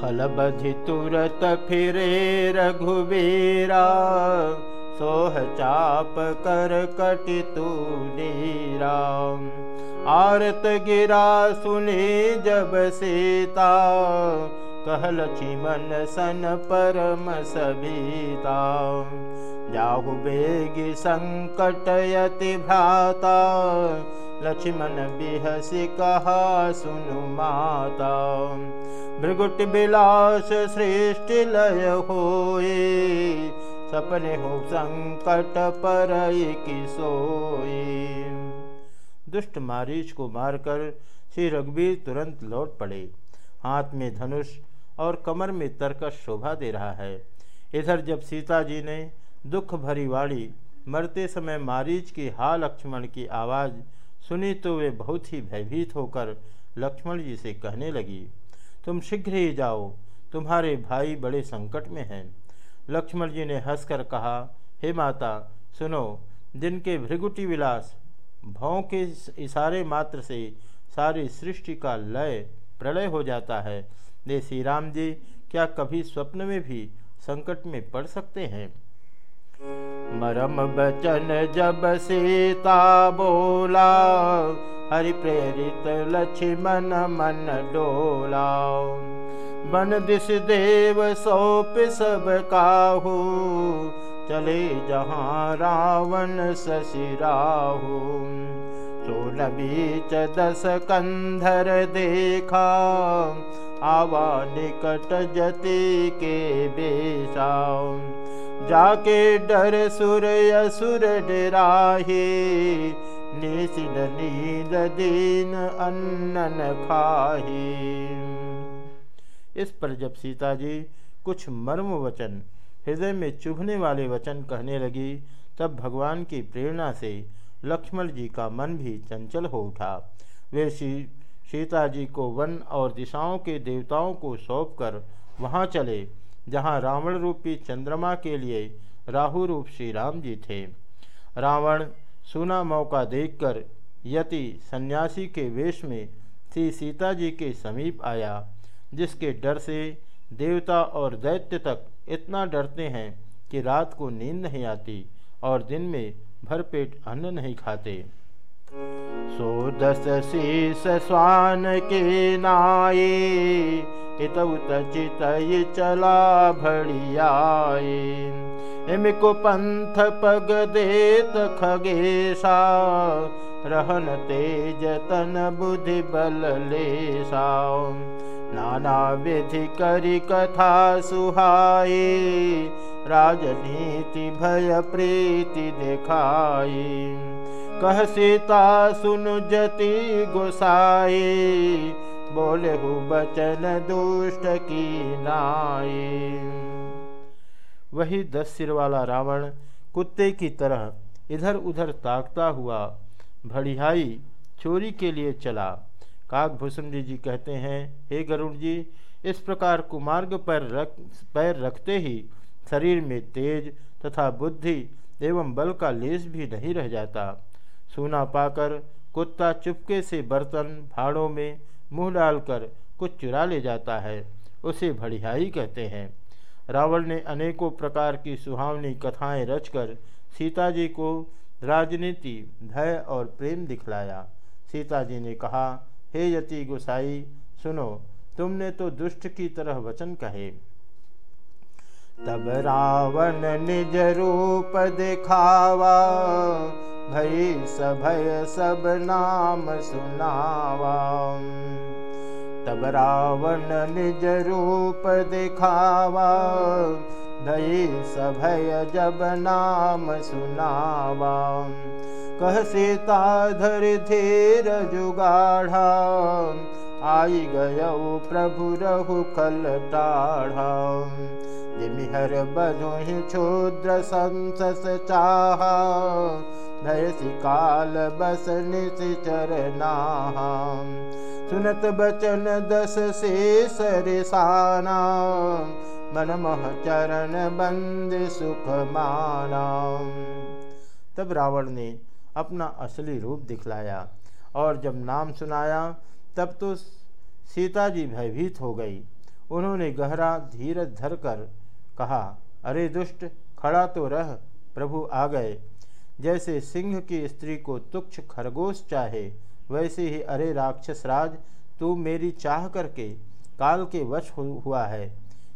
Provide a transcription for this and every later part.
खलबधि तुरत फिरे रघुबीरा सोह चाप कर कटि नीरा आरत गिरा सुनी जब सीता कहल मन सन परम सबीता जाहु बेगी संकटयति भ्राता लक्ष्मण बिहसि कहा सुनु माता भृगुट बिलास सृष्टि लय होए, सपने हो संकट पर सोए। दुष्ट मारीच को मारकर श्री रघुवीर तुरंत लौट पड़े। हाथ में धनुष और कमर में तरकस शोभा दे रहा है। इधर जब सीता जी ने दुख भरी वाली मरते समय मारीच की हा लक्ष्मण की आवाज़ सुनी तो वे बहुत ही भयभीत होकर लक्ष्मण जी से कहने लगी तुम शीघ्र ही जाओ। तुम्हारे भाई बड़े संकट में हैं। लक्ष्मण जी ने हंसकर कहा, हे माता, सुनो जिनके भृगुटी विलास भाव के इशारे मात्र से सारी सृष्टि का लय प्रलय हो जाता है। वे श्री राम जी, क्या कभी स्वप्न में भी संकट में पड़ सकते हैं? मरम बचन जब सीता बोला हरि प्रेरित लक्ष्मण मन डोला बन दिस देव सौप सब काहू। चले जहाँ रावण ससिराहू सोल बीच दस कंधर देखा। आवा निकट जति के बेसा जाके डर सुर असुर डराहे निशिन नींद दीन अन्नन खाहे। इस पर जब सीता जी कुछ मर्म वचन, हृदय में चुभने वाले वचन कहने लगी, तब भगवान की प्रेरणा से लक्ष्मण जी का मन भी चंचल हो उठा। वे सीता जी को वन और दिशाओं के देवताओं को सौंपकर वहाँ चले, जहाँ रावण रूपी चंद्रमा के लिए राहु रूप श्री राम जी थे। रावण सुना मौका देखकर यति सन्यासी के वेश में श्री सीता जी के समीप आया, जिसके डर से देवता और दैत्य तक इतना डरते हैं कि रात को नींद नहीं आती और दिन में भरपेट अन्न नहीं खाते। सो दस शीस स्वान के नाये हितउत चितय चला भड़ियाए पंथ पग देत रहन तेज तन बुद्धि बल लेसा नाना विधि करी कथा सुहाए राजनीति भय प्रीति दिखाई कह सीता सुन जति गोसाई बोले हु बचन दुष्ट की नाई वही दस सिर वाला रावण कुत्ते की तरह इधर उधर ताकता हुआ भड़ियाई चोरी के लिए चला। काक भूषुंडी जी कहते हैं, हे गरुण जी, इस प्रकार कुमार्ग पर रख, पैर रखते ही शरीर में तेज तथा बुद्धि एवं बल का लेस भी नहीं रह जाता। सूना पाकर कुत्ता चुपके से बर्तन भाड़ों में मुँह डालकर कुछ चुरा ले जाता है। उसे भड़ियाई कहते हैं। रावण ने अनेकों प्रकार की सुहावनी कथाएँ रचकर सीता जी को राजनीति, भय और प्रेम दिखलाया। सीता जी ने कहा, हे यति गोसाई, सुनो, तुमने तो दुष्ट की तरह वचन कहे। तब रावण निज रूप दिखावा, भई सभय सब नाम सुनावा। तब रावण निज रूप दिखावा भई सभय जब नाम सुनावा। कह सीता धर धीर जुगाढ़ा आई गय प्रभु रहु कल जिमिहर बधु क्षुद्र संसस चाहा भयसि काल बस चरना सुनत बचन दस से सरिसाना, मन मह चरण बंद सुख माना तब रावण ने अपना असली रूप दिखलाया और जब नाम सुनाया, तब तो सीता जी भयभीत हो गई। उन्होंने गहरा धीरज धरकर कहा, अरे दुष्ट, खड़ा तो रह, प्रभु आ गए। जैसे सिंह की स्त्री को तुक्ष खरगोश चाहे वैसे ही अरे राक्षस राज, तू मेरी चाह करके काल के वश हुआ है।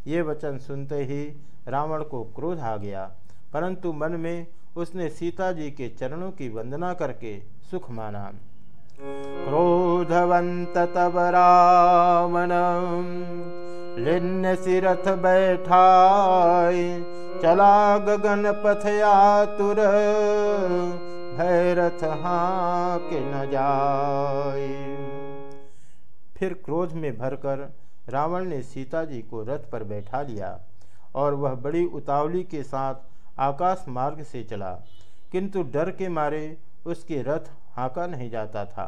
ये वचन सुनते ही रावण को क्रोध आ गया, परंतु मन में उसने सीता जी के चरणों की वंदना करके सुख माना। क्रोधवंत तब रावण, लिन्न सिरथ बैठाए, चला गगन पथयातुर भैरथ हाँ के न जाए। फिर क्रोध में भरकर रावण ने सीता जी को रथ पर बैठा लिया और वह बड़ी उतावली के साथ आकाश मार्ग से चला, किंतु डर के मारे उसके रथ हाँका नहीं जाता था।